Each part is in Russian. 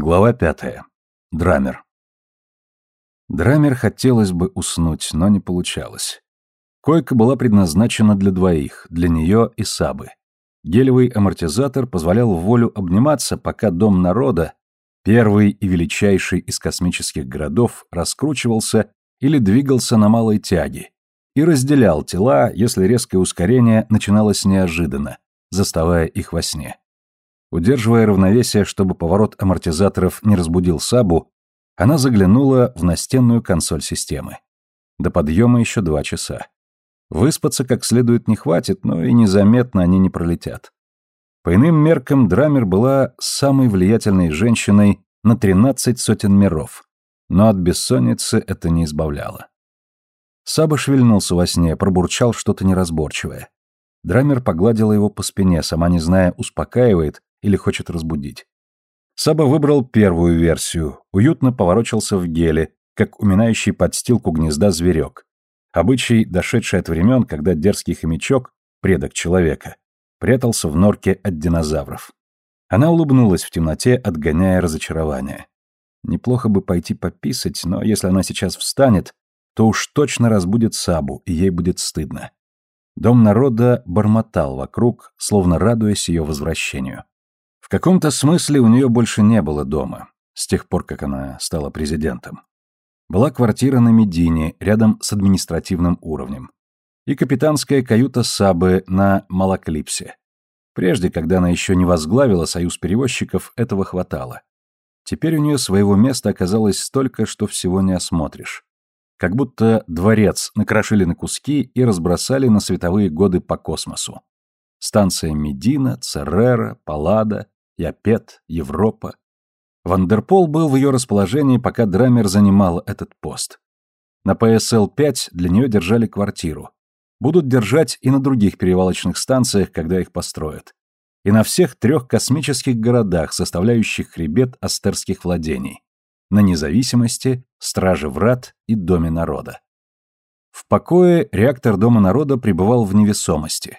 Глава пятая. Драмер. Драмер хотелось бы уснуть, но не получалось. Койка была предназначена для двоих, для нее и Сабы. Гелевый амортизатор позволял волю обниматься, пока Дом народа, первый и величайший из космических городов, раскручивался или двигался на малой тяге и разделял тела, если резкое ускорение начиналось неожиданно, заставая их во сне. Удерживая равновесие, чтобы поворот амортизаторов не разбудил Сабу, она заглянула в настенную консоль системы. До подъема еще два часа. Выспаться как следует не хватит, но и незаметно они не пролетят. По иным меркам Драмер была самой влиятельной женщиной на тринадцать сотен миров, но от бессонницы это не избавляло. Саба шевельнулся во сне, пробурчал что-то неразборчивое. Драмер погладила его по спине, сама не зная, успокаивает или хочет разбудить. Саба выбрал первую версию, уютно поворочился в геле, как уминающий подстилку гнезда зверек. Обычай, дошедший от времен, когда дерзкий хомячок, предок человека, прятался в норке от динозавров. Она улыбнулась в темноте, отгоняя разочарование. Неплохо бы пойти пописать, но если она сейчас встанет, то уж точно разбудит Сабу, и ей будет стыдно. Дом народа бормотал вокруг, словно радуясь ее возвращению. В каком-то смысле у нее больше не было дома, с тех пор, как она стала президентом. Была квартира на Медине, рядом с административным уровнем. И капитанская каюта Сабы на Малаклипсе. Прежде, когда она еще не возглавила союз перевозчиков, этого хватало. Теперь у нее своего места оказалось столько, что всего не осмотришь. Как будто дворец накрошили на куски и разбросали на световые годы по космосу. Станция Медина, Церера, Паллада, Япет, Европа. Вандерпол был в ее расположении, пока Драмер занимал этот пост. На ПСЛ-5 для нее держали квартиру. Будут держать и на других перевалочных станциях, когда их построят. И на всех трех космических городах, составляющих хребет астерских владений. На независимости, Страже Врат и Доме народа. В покое реактор Дома народа пребывал в невесомости.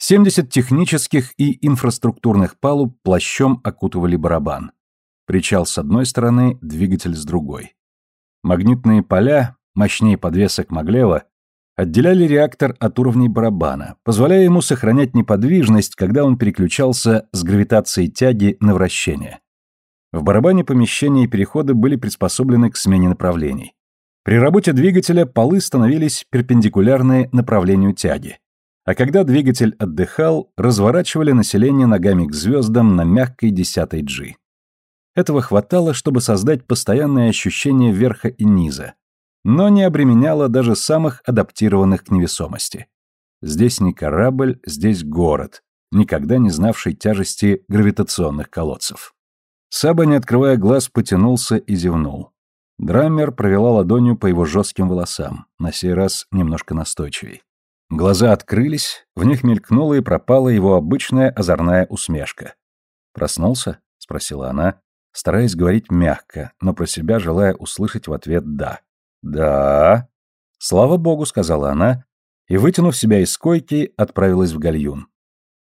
70 технических и инфраструктурных палуб плащом окутывали барабан. Причал с одной стороны, двигатель с другой. Магнитные поля, мощнее подвесок Маглева, отделяли реактор от уровней барабана, позволяя ему сохранять неподвижность, когда он переключался с гравитацией тяги на вращение. В барабане помещения и переходы были приспособлены к смене направлений. При работе двигателя полы становились перпендикулярны направлению тяги а когда двигатель отдыхал, разворачивали население ногами к звездам на мягкой десятой G. Этого хватало, чтобы создать постоянное ощущение верха и низа, но не обременяло даже самых адаптированных к невесомости. Здесь не корабль, здесь город, никогда не знавший тяжести гравитационных колодцев. Саба, не открывая глаз, потянулся и зевнул. Драммер провела ладонью по его жестким волосам, на сей раз немножко настойчивей. Глаза открылись, в них мелькнула и пропала его обычная озорная усмешка. «Проснулся?» — спросила она, стараясь говорить мягко, но про себя желая услышать в ответ «да». «Да». «Слава богу», — сказала она, и, вытянув себя из койки, отправилась в гальюн.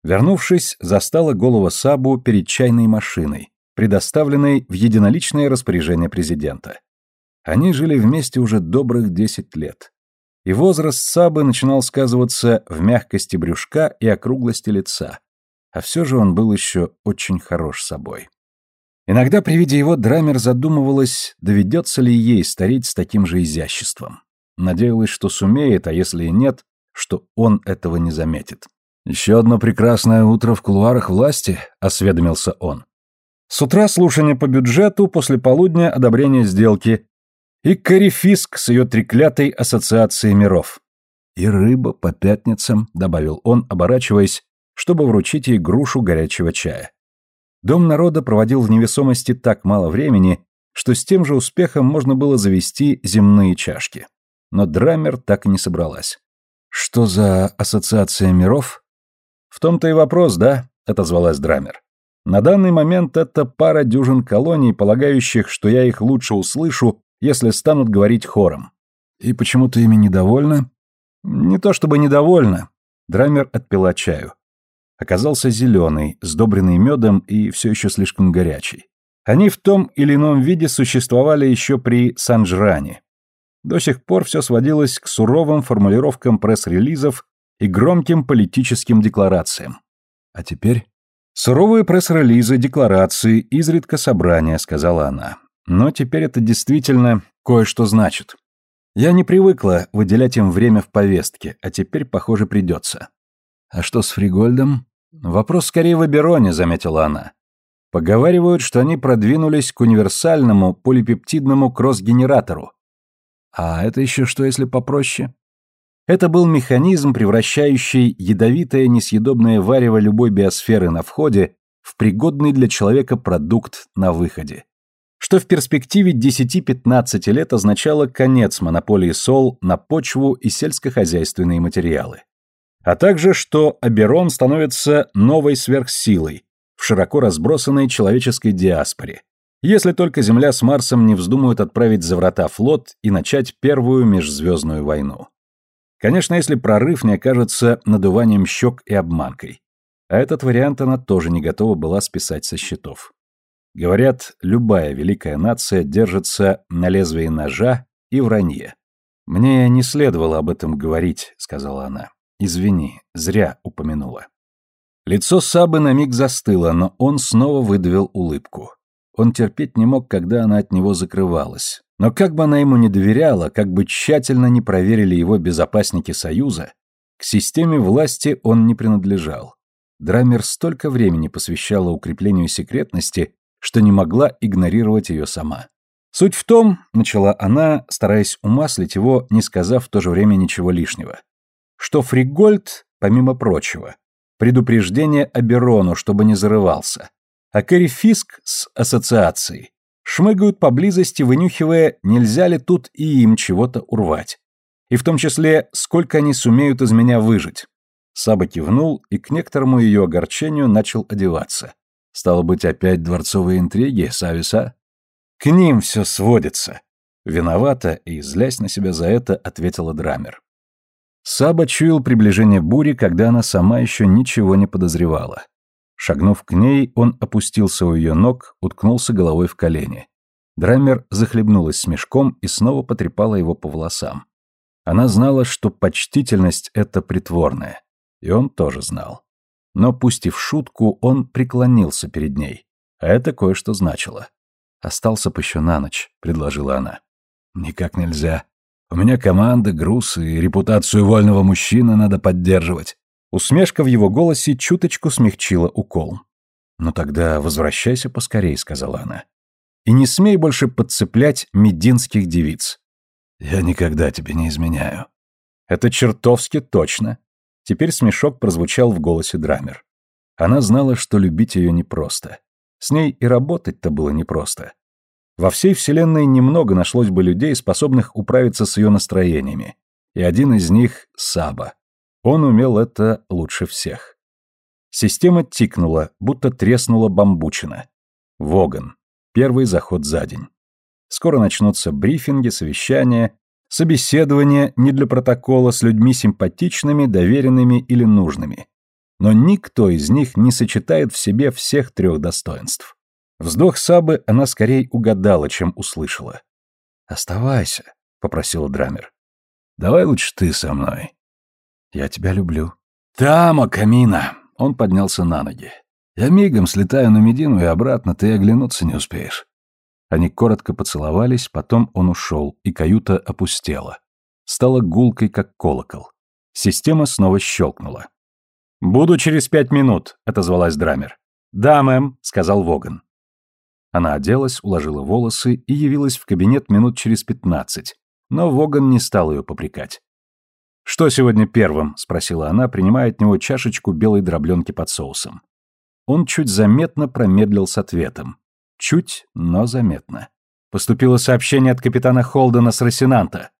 Вернувшись, застала голову Сабу перед чайной машиной, предоставленной в единоличное распоряжение президента. Они жили вместе уже добрых десять лет и возраст Сабы начинал сказываться в мягкости брюшка и округлости лица. А все же он был еще очень хорош собой. Иногда при виде его Драмер задумывалась, доведется ли ей стареть с таким же изяществом. Надеялась, что сумеет, а если и нет, что он этого не заметит. «Еще одно прекрасное утро в кулуарах власти», — осведомился он. С утра слушание по бюджету, после полудня одобрение сделки, и Карифиск с ее треклятой ассоциацией миров. «И рыба по пятницам», — добавил он, оборачиваясь, чтобы вручить ей грушу горячего чая. Дом народа проводил в невесомости так мало времени, что с тем же успехом можно было завести земные чашки. Но Драмер так и не собралась. «Что за ассоциация миров?» «В том-то и вопрос, да?» — отозвалась Драмер. «На данный момент это пара дюжин колоний, полагающих, что я их лучше услышу, если станут говорить хором. И почему ты ими недовольна? Не то чтобы недовольна. Драмер отпила чаю. Оказался зеленый, сдобренный медом и все еще слишком горячий. Они в том или ином виде существовали еще при Санджране. До сих пор все сводилось к суровым формулировкам пресс-релизов и громким политическим декларациям. А теперь суровые пресс-релизы, декларации, изредка собрания, сказала она. Но теперь это действительно кое-что значит. Я не привыкла выделять им время в повестке, а теперь, похоже, придется. А что с Фригольдом? Вопрос скорее в Абероне, заметила она. Поговаривают, что они продвинулись к универсальному полипептидному кросс-генератору. А это еще что, если попроще? Это был механизм, превращающий ядовитое несъедобное варево любой биосферы на входе в пригодный для человека продукт на выходе. Что в перспективе 10-15 лет означало конец монополии СОЛ на почву и сельскохозяйственные материалы. А также, что Аберон становится новой сверхсилой в широко разбросанной человеческой диаспоре, если только Земля с Марсом не вздумают отправить за врата флот и начать первую межзвездную войну. Конечно, если прорыв не окажется надуванием щек и обманкой. А этот вариант она тоже не готова была списать со счетов. Говорят, любая великая нация держится на лезвии ножа и вранье. «Мне не следовало об этом говорить», — сказала она. «Извини, зря упомянула». Лицо Сабы на миг застыло, но он снова выдавил улыбку. Он терпеть не мог, когда она от него закрывалась. Но как бы она ему не доверяла, как бы тщательно не проверили его безопасники Союза, к системе власти он не принадлежал. Драмер столько времени посвящала укреплению секретности, что не могла игнорировать ее сама. Суть в том, начала она, стараясь умаслить его, не сказав в то же время ничего лишнего, что Фригольд, помимо прочего, предупреждение Аберону, чтобы не зарывался, а Кэрри Фиск с ассоциацией шмыгают поблизости, вынюхивая, нельзя ли тут и им чего-то урвать. И в том числе, сколько они сумеют из меня выжить. Саба кивнул и к некоторому ее огорчению начал одеваться. Стало быть, опять дворцовые интриги, Сависа? К ним все сводится. Виновата и, злясь на себя за это, ответила Драмер. Саба чуял приближение бури, когда она сама еще ничего не подозревала. Шагнув к ней, он опустился у ее ног, уткнулся головой в колени. Драмер захлебнулась смешком и снова потрепала его по волосам. Она знала, что почтительность — это притворная. И он тоже знал. Но, пустив шутку, он преклонился перед ней. А это кое-что значило. «Остался бы еще на ночь», — предложила она. «Никак нельзя. У меня команда, груз и репутацию вольного мужчины надо поддерживать. Усмешка в его голосе чуточку смягчила укол. «Ну тогда возвращайся поскорей», — сказала она. «И не смей больше подцеплять мединских девиц». «Я никогда тебе не изменяю». «Это чертовски точно». Теперь смешок прозвучал в голосе Драмер. Она знала, что любить ее непросто. С ней и работать-то было непросто. Во всей вселенной немного нашлось бы людей, способных управиться с ее настроениями. И один из них — Саба. Он умел это лучше всех. Система тикнула, будто треснула бамбучина. Воган. Первый заход за день. Скоро начнутся брифинги, совещания, собеседования не для протокола с людьми симпатичными, доверенными или нужными. Но никто из них не сочетает в себе всех трех достоинств. Вздох Сабы она скорее угадала, чем услышала. «Оставайся», — попросила Драмер. «Давай лучше ты со мной. «Я тебя люблю». «Тамо, Камина!» Он поднялся на ноги. «Я мигом слетаю на Медину и обратно, ты оглянуться не успеешь». Они коротко поцеловались, потом он ушел, и каюта опустела. Стала гулкой, как колокол. Система снова щелкнула. «Буду через пять минут», — отозвалась Драмер. «Да, мэм», — сказал Воган. Она оделась, уложила волосы и явилась в кабинет минут через пятнадцать, но Воган не стал ее попрекать. «Что сегодня первым?» — спросила она, принимая от него чашечку белой дробленки под соусом. Он чуть заметно промедлил с ответом. Чуть, но заметно. Поступило сообщение от капитана Холдена с Росинанта.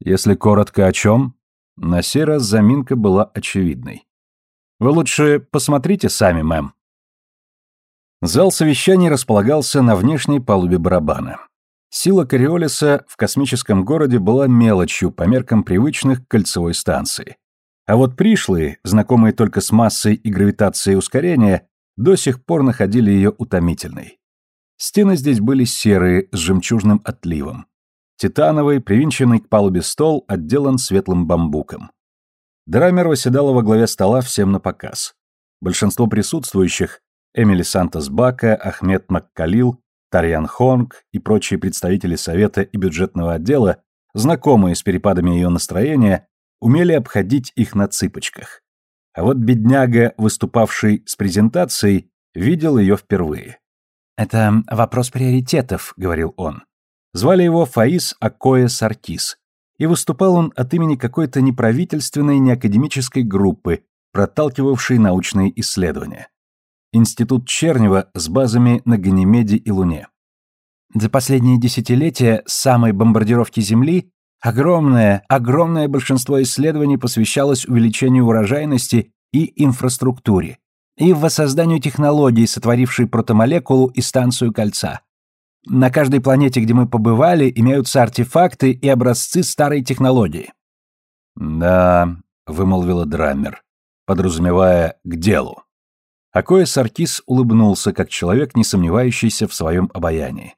Если коротко о чем, на сей раз заминка была очевидной. Вы лучше посмотрите сами, мэм. Зал совещаний располагался на внешней палубе барабана. Сила Кориолиса в космическом городе была мелочью по меркам привычных к кольцевой станции. А вот пришлые, знакомые только с массой и гравитацией ускорения, до сих пор находили ее утомительной. Стены здесь были серые, с жемчужным отливом. Титановый, привинченный к палубе стол, отделан светлым бамбуком. Драмер восседала во главе стола всем на показ. Большинство присутствующих – Эмили Сантос Бака, Ахмед Маккалил, Тарьян Хонг и прочие представители совета и бюджетного отдела, знакомые с перепадами ее настроения, умели обходить их на цыпочках. А вот бедняга, выступавший с презентацией, видел ее впервые. «Это вопрос приоритетов», — говорил он. Звали его Фаис Акоя Саркис, и выступал он от имени какой-то неправительственной неакадемической группы, проталкивавшей научные исследования. Институт Чернева с базами на Ганимеде и Луне. За последние десятилетия с самой бомбардировки Земли огромное, огромное большинство исследований посвящалось увеличению урожайности и инфраструктуре, и воссозданию технологий, сотворившей протомолекулу и станцию кольца. На каждой планете, где мы побывали, имеются артефакты и образцы старой технологии. «Да», — вымолвила Драммер, подразумевая «к делу». Акоя Саркис улыбнулся, как человек, не сомневающийся в своем обаянии.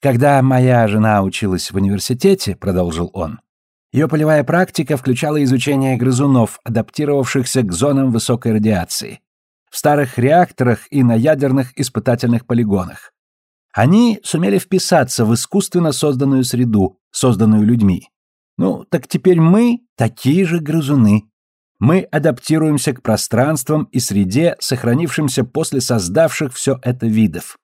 «Когда моя жена училась в университете», — продолжил он, ее полевая практика включала изучение грызунов, адаптировавшихся к зонам высокой радиации, в старых реакторах и на ядерных испытательных полигонах. Они сумели вписаться в искусственно созданную среду, созданную людьми. Ну, так теперь мы такие же грызуны. Мы адаптируемся к пространствам и среде, сохранившимся после создавших все это видов.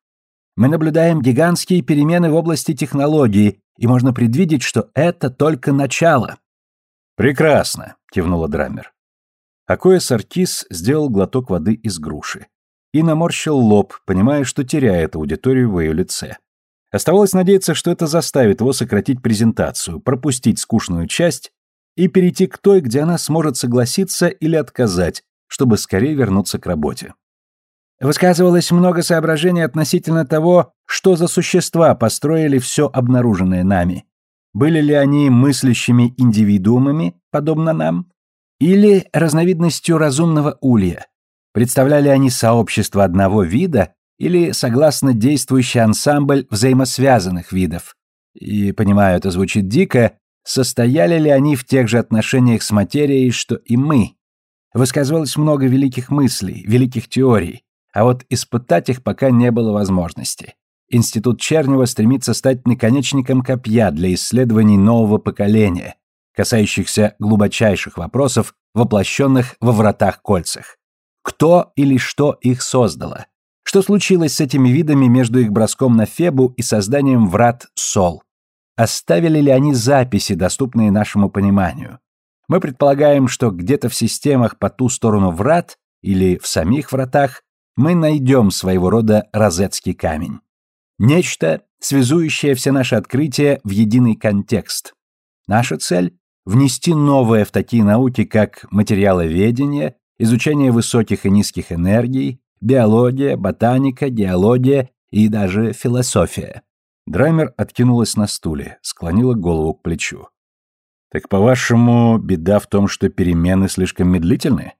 Мы наблюдаем гигантские перемены в области технологии, и можно предвидеть, что это только начало. Прекрасно, кивнула Драмер. Акоя Саркис сделал глоток воды из груши и наморщил лоб, понимая, что теряет аудиторию в ее лице. Оставалось надеяться, что это заставит его сократить презентацию, пропустить скучную часть и перейти к той, где она сможет согласиться или отказать, чтобы скорее вернуться к работе. Высказывалось много соображений относительно того, что за существа построили все обнаруженное нами. Были ли они мыслящими индивидуумами, подобно нам? Или разновидностью разумного улья? Представляли они сообщество одного вида или, согласно действующий ансамбль взаимосвязанных видов? И, понимаю, это звучит дико, состояли ли они в тех же отношениях с материей, что и мы? Высказывалось много великих мыслей, великих теорий, а вот испытать их пока не было возможности. Институт Чернева стремится стать наконечником копья для исследований нового поколения, касающихся глубочайших вопросов, воплощенных во вратах-кольцах. Кто или что их создало? Что случилось с этими видами между их броском на Фебу и созданием врат Сол? Оставили ли они записи, доступные нашему пониманию? Мы предполагаем, что где-то в системах по ту сторону врат или в самих вратах мы найдем своего рода розетский камень. Нечто, связующее все наши открытия в единый контекст. Наша цель внести новое в такие науки, как материаловедение, изучение высоких и низких энергий, биология, ботаника, геология и даже философия. Драймер откинулась на стуле, склонила голову к плечу. «Так, по-вашему, беда в том, что перемены слишком медлительны?»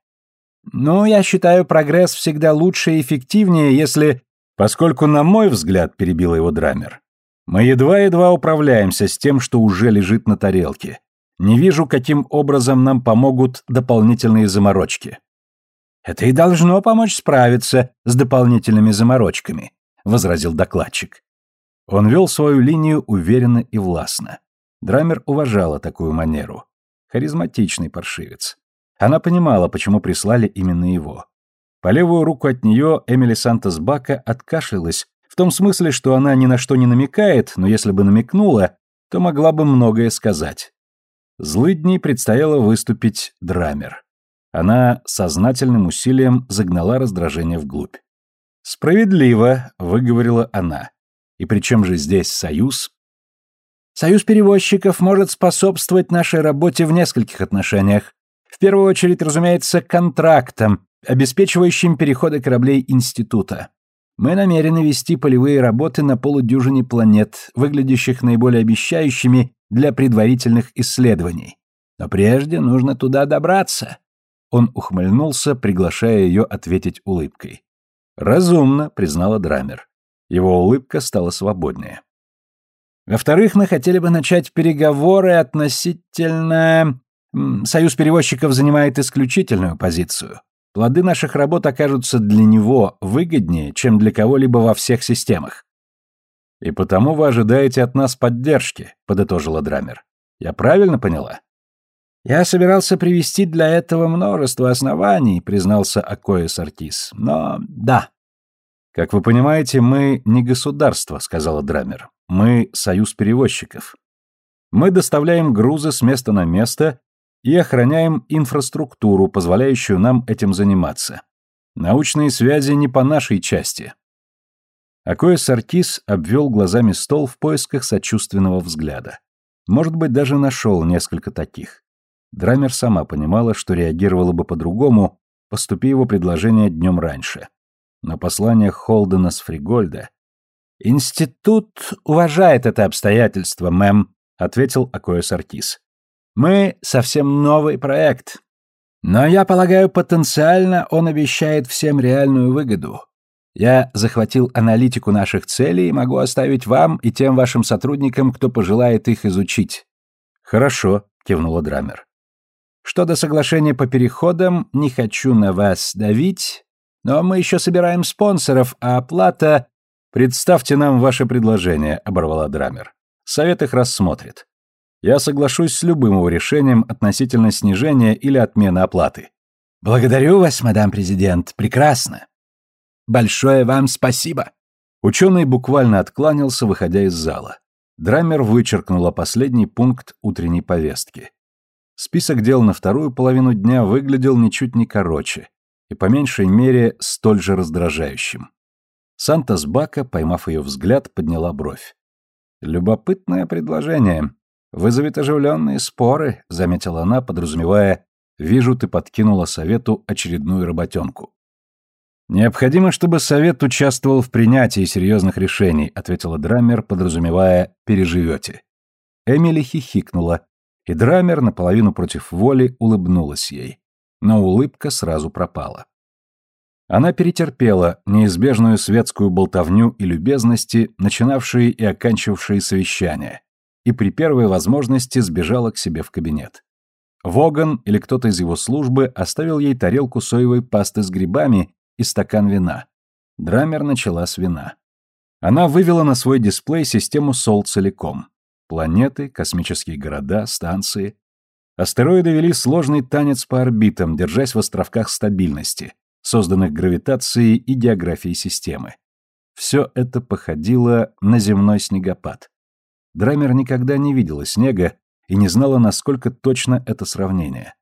«Ну, я считаю, прогресс всегда лучше и эффективнее, если...» «Поскольку, на мой взгляд, — перебил его Драмер, — мы едва-едва управляемся с тем, что уже лежит на тарелке, не вижу, каким образом нам помогут дополнительные заморочки. Это и должно помочь справиться с дополнительными заморочками, возразил докладчик. Он вел свою линию уверенно и властно. Драмер уважала такую манеру. Харизматичный паршивец. Она понимала, почему прислали именно его. По левую руку от нее Эмили Сантос Бака откашлялась, в том смысле, что она ни на что не намекает, но если бы намекнула, то могла бы многое сказать. Злыдней предстояло выступить драмер. Она сознательным усилием загнала раздражение вглубь. «Справедливо», — выговорила она. «И при чем же здесь союз?» «Союз перевозчиков может способствовать нашей работе в нескольких отношениях. В первую очередь, разумеется, контрактам, обеспечивающим переходы кораблей института. Мы намерены вести полевые работы на полудюжине планет, выглядящих наиболее обещающими для предварительных исследований. Но прежде нужно туда добраться. Он ухмыльнулся, приглашая ее ответить улыбкой. «Разумно», — признала Драмер. Его улыбка стала свободнее. Во-вторых, мы хотели бы начать переговоры относительно... Союз перевозчиков занимает исключительную позицию. Плоды наших работ окажутся для него выгоднее, чем для кого-либо во всех системах. «И потому вы ожидаете от нас поддержки», — подытожила Драмер. «Я правильно поняла?» «Я собирался привести для этого множество оснований», — признался Акоя Сартис. «Но да». «Как вы понимаете, мы не государство», — сказала Драмер. «Мы союз перевозчиков. Мы доставляем грузы с места на место и охраняем инфраструктуру, позволяющую нам этим заниматься. Научные связи не по нашей части». Акоя Сартис обвел глазами стол в поисках сочувственного взгляда. Может быть, даже нашел несколько таких. Драмер сама понимала, что реагировала бы по-другому, поступи его предложение днем раньше. Но послание Холдена с Фригольда... «Институт уважает это обстоятельство, мэм», — ответил Акоя Сартис. «Мы совсем новый проект. Но я полагаю, потенциально он обещает всем реальную выгоду. Я захватил аналитику наших целей и могу оставить вам и тем вашим сотрудникам, кто пожелает их изучить». «Хорошо», — кивнула Драмер. Что до соглашения по переходам, не хочу на вас давить, но мы еще собираем спонсоров, а оплата... Представьте нам ваше предложение, оборвала Драмер. Совет их рассмотрит. Я соглашусь с любым его решением относительно снижения или отмены оплаты. Благодарю вас, мадам президент, прекрасно. Большое вам спасибо. Ученый буквально откланялся, выходя из зала. Драмер вычеркнула последний пункт утренней повестки. Список дел на вторую половину дня выглядел ничуть не короче и по меньшей мере столь же раздражающим. Сантос Бака, поймав ее взгляд, подняла бровь. «Любопытное предложение. Вызовет оживленные споры», — заметила она, подразумевая, «Вижу, ты подкинула совету очередную работенку». «Необходимо, чтобы совет участвовал в принятии серьезных решений», — ответила Драмер, подразумевая «переживете». Эмили хихикнула, и Драмер, наполовину против воли, улыбнулась ей. Но улыбка сразу пропала. Она перетерпела неизбежную светскую болтовню и любезности, начинавшие и оканчивавшие совещания, и при первой возможности сбежала к себе в кабинет. Воган или кто-то из его службы оставил ей тарелку соевой пасты с грибами и стакан вина. Драмер начала с вина. Она вывела на свой дисплей систему Сол целиком. Планеты, космические города, станции. Астероиды вели сложный танец по орбитам, держась в островках стабильности, созданных гравитацией и географией системы. Все это походило на земной снегопад. Драмер никогда не видела снега и не знала, насколько точно это сравнение.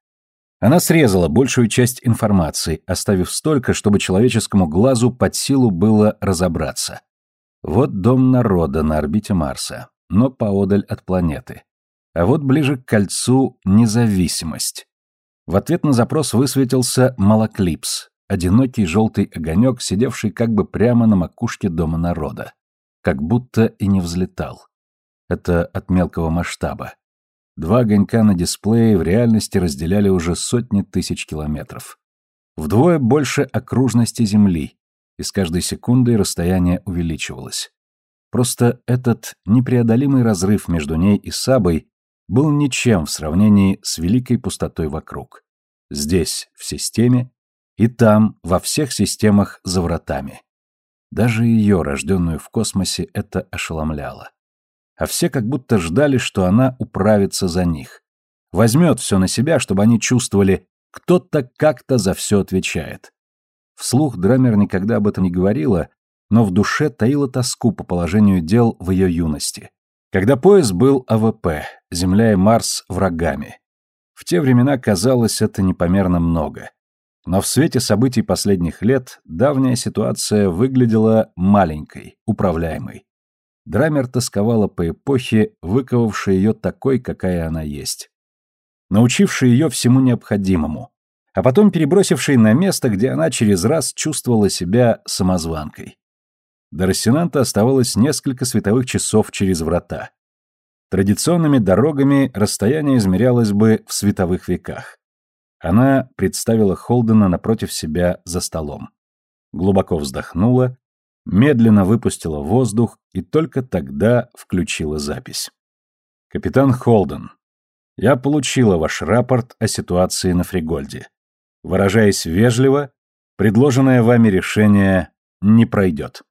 Она срезала большую часть информации, оставив столько, чтобы человеческому глазу под силу было разобраться. Вот дом народа на орбите Марса но поодаль от планеты. А вот ближе к кольцу независимость. В ответ на запрос высветился Малаклипс, одинокий желтый огонек, сидевший как бы прямо на макушке дома народа. Как будто и не взлетал. Это от мелкого масштаба. Два огонька на дисплее в реальности разделяли уже сотни тысяч километров. Вдвое больше окружности Земли, и с каждой секундой расстояние увеличивалось. Просто этот непреодолимый разрыв между ней и Сабой был ничем в сравнении с великой пустотой вокруг. Здесь, в системе, и там, во всех системах за вратами. Даже ее, рожденную в космосе, это ошеломляло. А все как будто ждали, что она управится за них. Возьмет все на себя, чтобы они чувствовали, кто-то как-то за все отвечает. Вслух Драммер никогда об этом не говорила, но в душе таила тоску по положению дел в ее юности. Когда пояс был АВП, Земля и Марс врагами. В те времена казалось это непомерно много. Но в свете событий последних лет давняя ситуация выглядела маленькой, управляемой. Драммер тосковала по эпохе, выковавшей ее такой, какая она есть. Научившей ее всему необходимому, а потом перебросившей на место, где она через раз чувствовала себя самозванкой. До Рассенанта оставалось несколько световых часов через врата. Традиционными дорогами расстояние измерялось бы в световых веках. Она представила Холдена напротив себя за столом. Глубоко вздохнула медленно выпустила воздух и только тогда включила запись. Капитан Холден, я получила ваш рапорт о ситуации на Фригольде. Выражаясь вежливо, предложенное вами решение не пройдет.